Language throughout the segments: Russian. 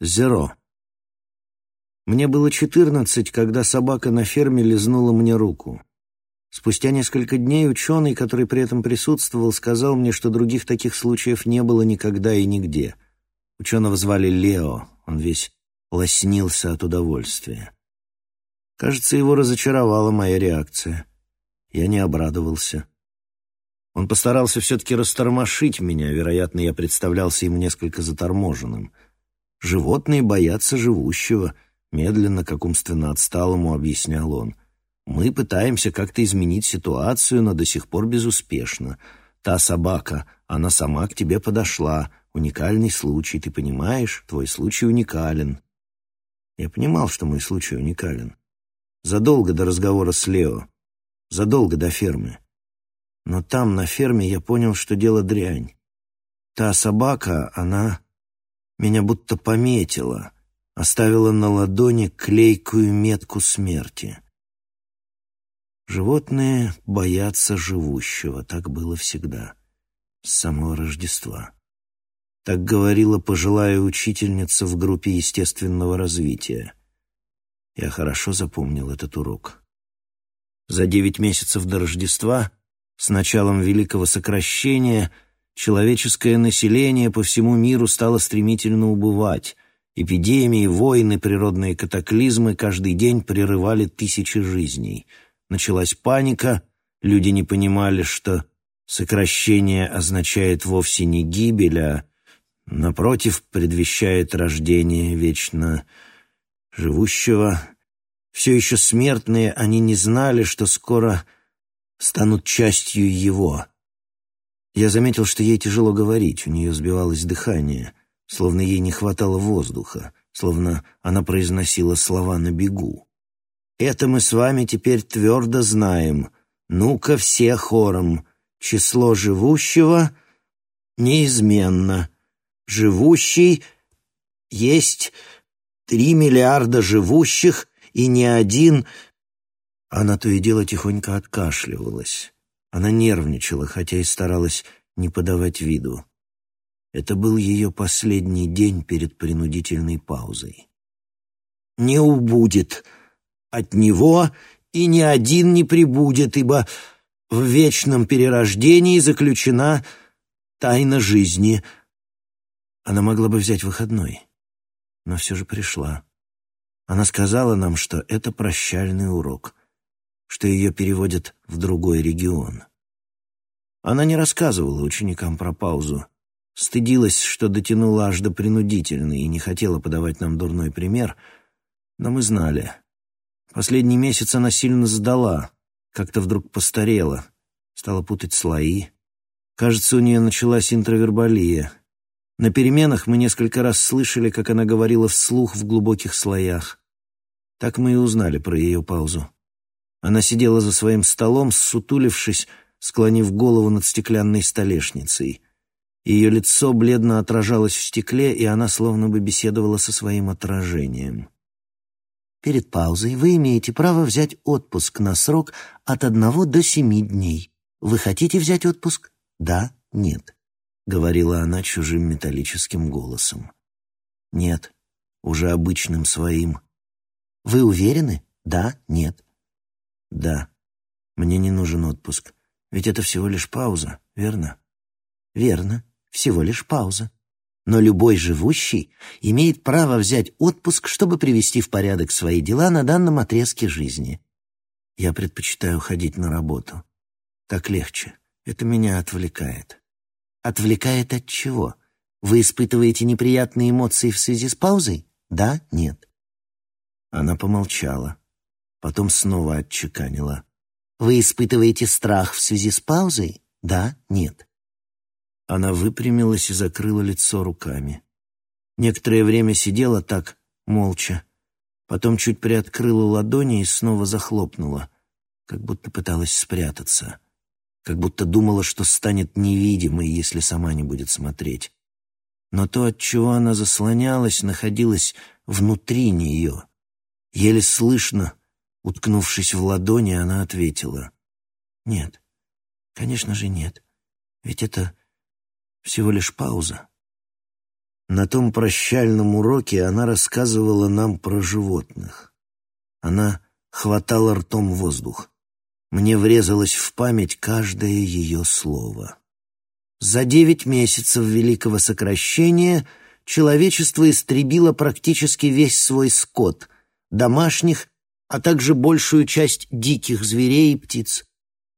Зеро. Мне было четырнадцать, когда собака на ферме лизнула мне руку. Спустя несколько дней ученый, который при этом присутствовал, сказал мне, что других таких случаев не было никогда и нигде. Ученого звали Лео, он весь лоснился от удовольствия. Кажется, его разочаровала моя реакция. Я не обрадовался. Он постарался все-таки растормошить меня, вероятно, я представлялся ему несколько заторможенным. Животные боятся живущего — Медленно, как умственно отсталому, объяснял он. «Мы пытаемся как-то изменить ситуацию, но до сих пор безуспешно. Та собака, она сама к тебе подошла. Уникальный случай, ты понимаешь? Твой случай уникален». Я понимал, что мой случай уникален. Задолго до разговора с Лео. Задолго до фермы. Но там, на ферме, я понял, что дело дрянь. Та собака, она меня будто пометила — оставила на ладони клейкую метку смерти. Животные боятся живущего, так было всегда, с самого Рождества. Так говорила пожилая учительница в группе естественного развития. Я хорошо запомнил этот урок. За девять месяцев до Рождества, с началом великого сокращения, человеческое население по всему миру стало стремительно убывать, Эпидемии, войны, природные катаклизмы каждый день прерывали тысячи жизней. Началась паника, люди не понимали, что сокращение означает вовсе не гибель, а, напротив, предвещает рождение вечно живущего. Все еще смертные, они не знали, что скоро станут частью его. Я заметил, что ей тяжело говорить, у нее сбивалось дыхание — словно ей не хватало воздуха, словно она произносила слова на бегу. «Это мы с вами теперь твердо знаем. Ну-ка все хором. Число живущего неизменно. Живущий есть три миллиарда живущих, и ни один...» Она то и дело тихонько откашливалась. Она нервничала, хотя и старалась не подавать виду. Это был ее последний день перед принудительной паузой. «Не убудет от него, и ни один не прибудет, ибо в вечном перерождении заключена тайна жизни». Она могла бы взять выходной, но все же пришла. Она сказала нам, что это прощальный урок, что ее переводят в другой регион. Она не рассказывала ученикам про паузу, Стыдилась, что дотянула аж до принудительной и не хотела подавать нам дурной пример, но мы знали. Последний месяц она сильно сдала, как-то вдруг постарела, стала путать слои. Кажется, у нее началась интровербалия. На переменах мы несколько раз слышали, как она говорила вслух в глубоких слоях. Так мы и узнали про ее паузу. Она сидела за своим столом, ссутулившись, склонив голову над стеклянной столешницей — ее лицо бледно отражалось в стекле, и она словно бы беседовала со своим отражением. «Перед паузой вы имеете право взять отпуск на срок от одного до семи дней. Вы хотите взять отпуск? Да? Нет?» — говорила она чужим металлическим голосом. «Нет», уже обычным своим. «Вы уверены? Да? Нет?» «Да. Мне не нужен отпуск. Ведь это всего лишь пауза, верно?» «Верно всего лишь пауза. Но любой живущий имеет право взять отпуск, чтобы привести в порядок свои дела на данном отрезке жизни. Я предпочитаю ходить на работу. Так легче. Это меня отвлекает. Отвлекает от чего? Вы испытываете неприятные эмоции в связи с паузой? Да? Нет? Она помолчала. Потом снова отчеканила. Вы испытываете страх в связи с паузой? Да? Нет? Она выпрямилась и закрыла лицо руками. Некоторое время сидела так, молча. Потом чуть приоткрыла ладони и снова захлопнула, как будто пыталась спрятаться, как будто думала, что станет невидимой, если сама не будет смотреть. Но то, от чего она заслонялась, находилось внутри нее. Еле слышно, уткнувшись в ладони, она ответила. «Нет, конечно же нет. Ведь это всего лишь пауза. На том прощальном уроке она рассказывала нам про животных. Она хватала ртом воздух. Мне врезалось в память каждое ее слово. За девять месяцев великого сокращения человечество истребило практически весь свой скот, домашних, а также большую часть диких зверей и птиц.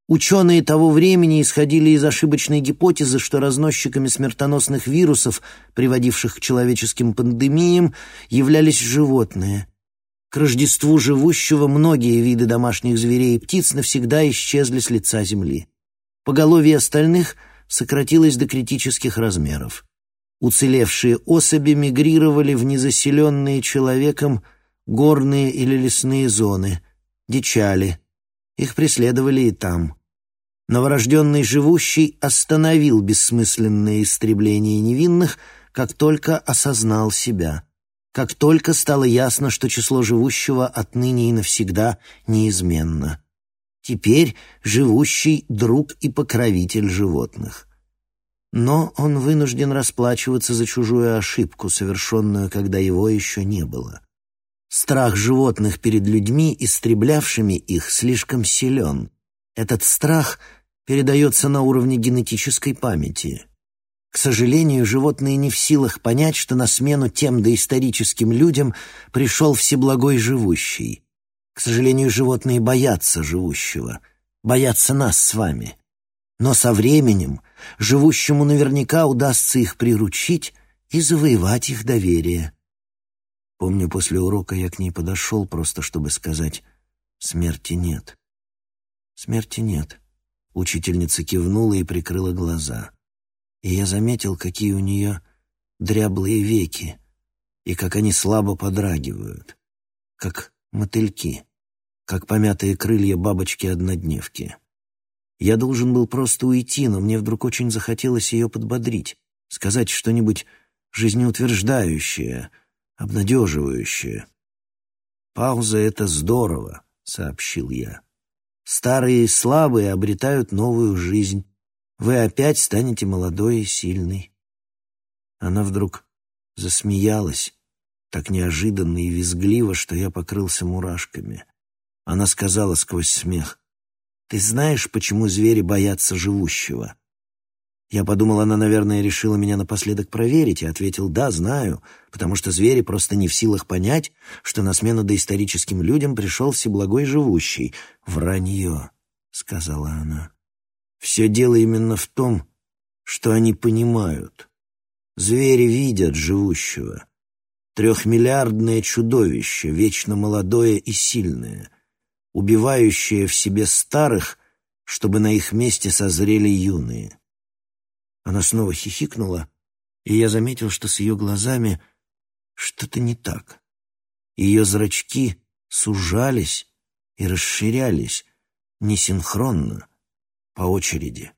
Ученые того времени исходили из ошибочной гипотезы, что разносчиками смертоносных вирусов, приводивших к человеческим пандемиям, являлись животные. К Рождеству живущего многие виды домашних зверей и птиц навсегда исчезли с лица Земли. Поголовье остальных сократилось до критических размеров. Уцелевшие особи мигрировали в незаселенные человеком горные или лесные зоны, дичали. Их преследовали и там. Новорожденный живущий остановил бессмысленное истребление невинных, как только осознал себя, как только стало ясно, что число живущего отныне и навсегда неизменно. Теперь живущий — друг и покровитель животных. Но он вынужден расплачиваться за чужую ошибку, совершенную, когда его еще не было. Страх животных перед людьми, истреблявшими их, слишком силен. Этот страх — передается на уровне генетической памяти. К сожалению, животные не в силах понять, что на смену тем доисторическим людям пришел всеблагой живущий. К сожалению, животные боятся живущего, боятся нас с вами. Но со временем живущему наверняка удастся их приручить и завоевать их доверие. Помню, после урока я к ней подошел, просто чтобы сказать «смерти нет». Смерти нет. Учительница кивнула и прикрыла глаза. И я заметил, какие у нее дряблые веки, и как они слабо подрагивают, как мотыльки, как помятые крылья бабочки-однодневки. Я должен был просто уйти, но мне вдруг очень захотелось ее подбодрить, сказать что-нибудь жизнеутверждающее, обнадеживающее. «Пауза — это здорово», — сообщил я. Старые и слабые обретают новую жизнь. Вы опять станете молодой и сильной. Она вдруг засмеялась, так неожиданно и визгливо, что я покрылся мурашками. Она сказала сквозь смех, «Ты знаешь, почему звери боятся живущего?» Я подумал, она, наверное, решила меня напоследок проверить, и ответил «да, знаю», потому что звери просто не в силах понять, что на смену доисторическим людям пришел всеблагой живущий. «Вранье», — сказала она. «Все дело именно в том, что они понимают. Звери видят живущего. Трехмиллиардное чудовище, вечно молодое и сильное, убивающее в себе старых, чтобы на их месте созрели юные». Она снова хихикнула, и я заметил, что с ее глазами что-то не так. Ее зрачки сужались и расширялись несинхронно, по очереди.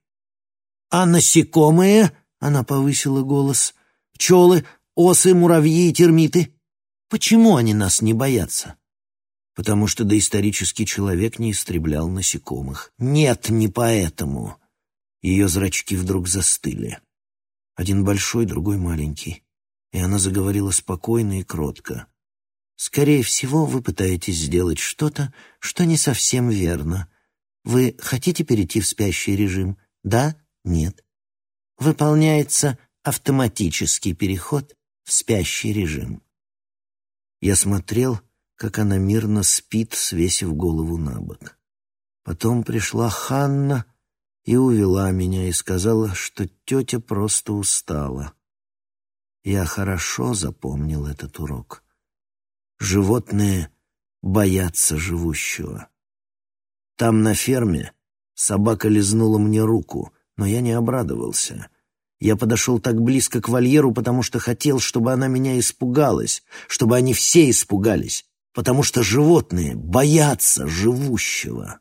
«А насекомые?» — она повысила голос. «Пчелы, осы, муравьи и термиты? Почему они нас не боятся?» «Потому что доисторический человек не истреблял насекомых». «Нет, не поэтому. Ее зрачки вдруг застыли. Один большой, другой маленький. И она заговорила спокойно и кротко. «Скорее всего, вы пытаетесь сделать что-то, что не совсем верно. Вы хотите перейти в спящий режим? Да? Нет? Выполняется автоматический переход в спящий режим». Я смотрел, как она мирно спит, свесив голову на бок. Потом пришла Ханна и увела меня и сказала, что тетя просто устала. Я хорошо запомнил этот урок. Животные боятся живущего. Там, на ферме, собака лизнула мне руку, но я не обрадовался. Я подошел так близко к вольеру, потому что хотел, чтобы она меня испугалась, чтобы они все испугались, потому что животные боятся живущего.